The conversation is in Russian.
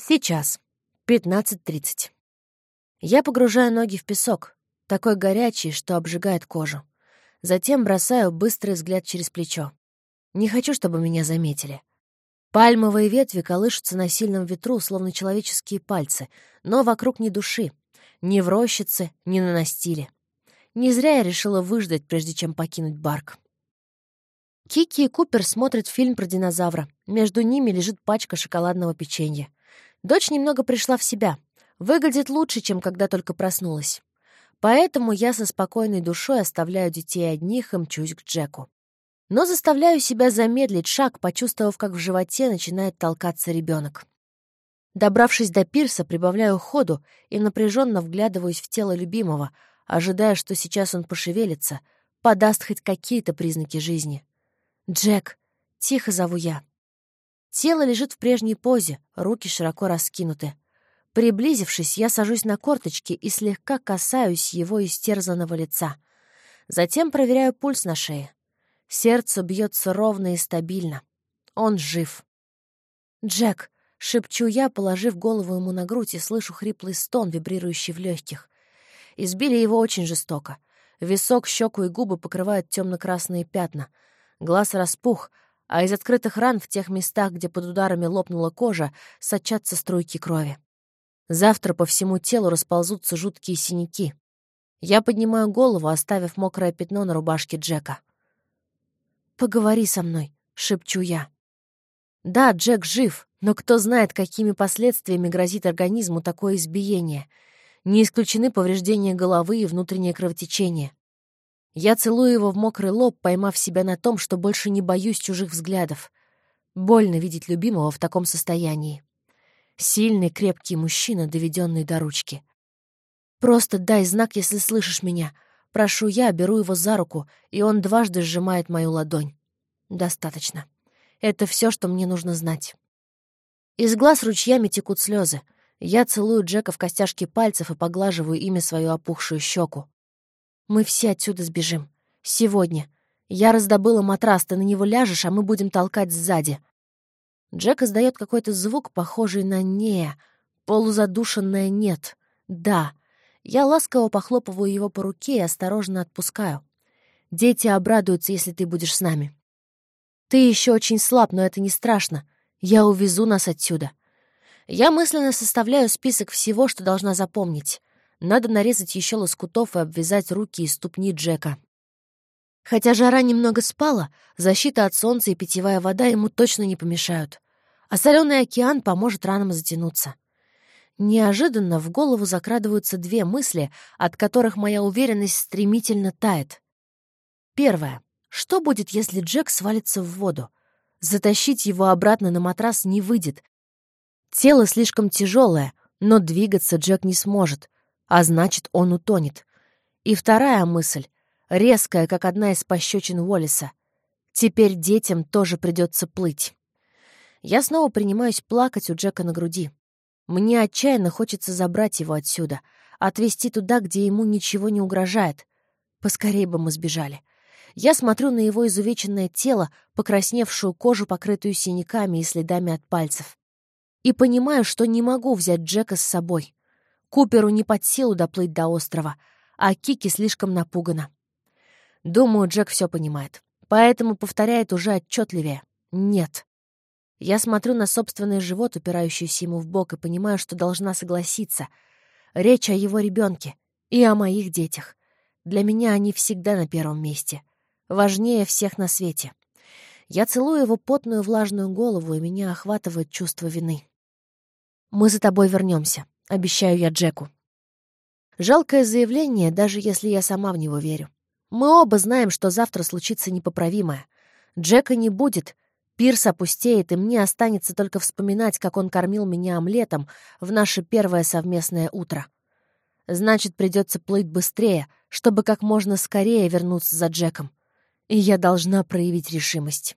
Сейчас. 15.30. Я погружаю ноги в песок, такой горячий, что обжигает кожу. Затем бросаю быстрый взгляд через плечо. Не хочу, чтобы меня заметили. Пальмовые ветви колышутся на сильном ветру, словно человеческие пальцы, но вокруг ни души. Ни в рощице, ни на настиле. Не зря я решила выждать, прежде чем покинуть барк. Кики и Купер смотрят фильм про динозавра. Между ними лежит пачка шоколадного печенья. Дочь немного пришла в себя. Выглядит лучше, чем когда только проснулась. Поэтому я со спокойной душой оставляю детей одних и мчусь к Джеку. Но заставляю себя замедлить шаг, почувствовав, как в животе начинает толкаться ребенок. Добравшись до пирса, прибавляю ходу и напряженно вглядываюсь в тело любимого, ожидая, что сейчас он пошевелится, подаст хоть какие-то признаки жизни. «Джек!» — тихо зову я. Тело лежит в прежней позе, руки широко раскинуты. Приблизившись, я сажусь на корточки и слегка касаюсь его истерзанного лица. Затем проверяю пульс на шее. Сердце бьется ровно и стабильно. Он жив. «Джек!» — шепчу я, положив голову ему на грудь и слышу хриплый стон, вибрирующий в легких. Избили его очень жестоко. Висок, щеку и губы покрывают темно-красные пятна. Глаз распух, а из открытых ран в тех местах, где под ударами лопнула кожа, сочатся струйки крови. Завтра по всему телу расползутся жуткие синяки. Я поднимаю голову, оставив мокрое пятно на рубашке Джека. «Поговори со мной», — шепчу я. Да, Джек жив, но кто знает, какими последствиями грозит организму такое избиение. Не исключены повреждения головы и внутреннее кровотечение. Я целую его в мокрый лоб, поймав себя на том, что больше не боюсь чужих взглядов. Больно видеть любимого в таком состоянии. Сильный, крепкий мужчина, доведенный до ручки. «Просто дай знак, если слышишь меня. Прошу я, беру его за руку, и он дважды сжимает мою ладонь. Достаточно. Это все, что мне нужно знать». Из глаз ручьями текут слезы. Я целую Джека в костяшки пальцев и поглаживаю ими свою опухшую щеку. Мы все отсюда сбежим. Сегодня. Я раздобыла матрас, ты на него ляжешь, а мы будем толкать сзади. Джек издает какой-то звук, похожий на «не», полузадушенное «нет». «Да». Я ласково похлопываю его по руке и осторожно отпускаю. Дети обрадуются, если ты будешь с нами. Ты еще очень слаб, но это не страшно. Я увезу нас отсюда. Я мысленно составляю список всего, что должна запомнить. Надо нарезать еще лоскутов и обвязать руки и ступни Джека. Хотя жара немного спала, защита от солнца и питьевая вода ему точно не помешают. А соленый океан поможет ранам затянуться. Неожиданно в голову закрадываются две мысли, от которых моя уверенность стремительно тает. Первое. Что будет, если Джек свалится в воду? Затащить его обратно на матрас не выйдет. Тело слишком тяжелое, но двигаться Джек не сможет а значит, он утонет. И вторая мысль, резкая, как одна из пощечин Уоллеса. Теперь детям тоже придется плыть. Я снова принимаюсь плакать у Джека на груди. Мне отчаянно хочется забрать его отсюда, отвезти туда, где ему ничего не угрожает. Поскорей бы мы сбежали. Я смотрю на его изувеченное тело, покрасневшую кожу, покрытую синяками и следами от пальцев. И понимаю, что не могу взять Джека с собой. Куперу не под силу доплыть до острова, а Кики слишком напугана. Думаю, Джек все понимает, поэтому повторяет уже отчетливее. «Нет». Я смотрю на собственный живот, упирающийся ему в бок, и понимаю, что должна согласиться. Речь о его ребенке и о моих детях. Для меня они всегда на первом месте. Важнее всех на свете. Я целую его потную влажную голову, и меня охватывает чувство вины. «Мы за тобой вернемся. Обещаю я Джеку. Жалкое заявление, даже если я сама в него верю. Мы оба знаем, что завтра случится непоправимое. Джека не будет, пирс опустеет, и мне останется только вспоминать, как он кормил меня омлетом в наше первое совместное утро. Значит, придется плыть быстрее, чтобы как можно скорее вернуться за Джеком. И я должна проявить решимость.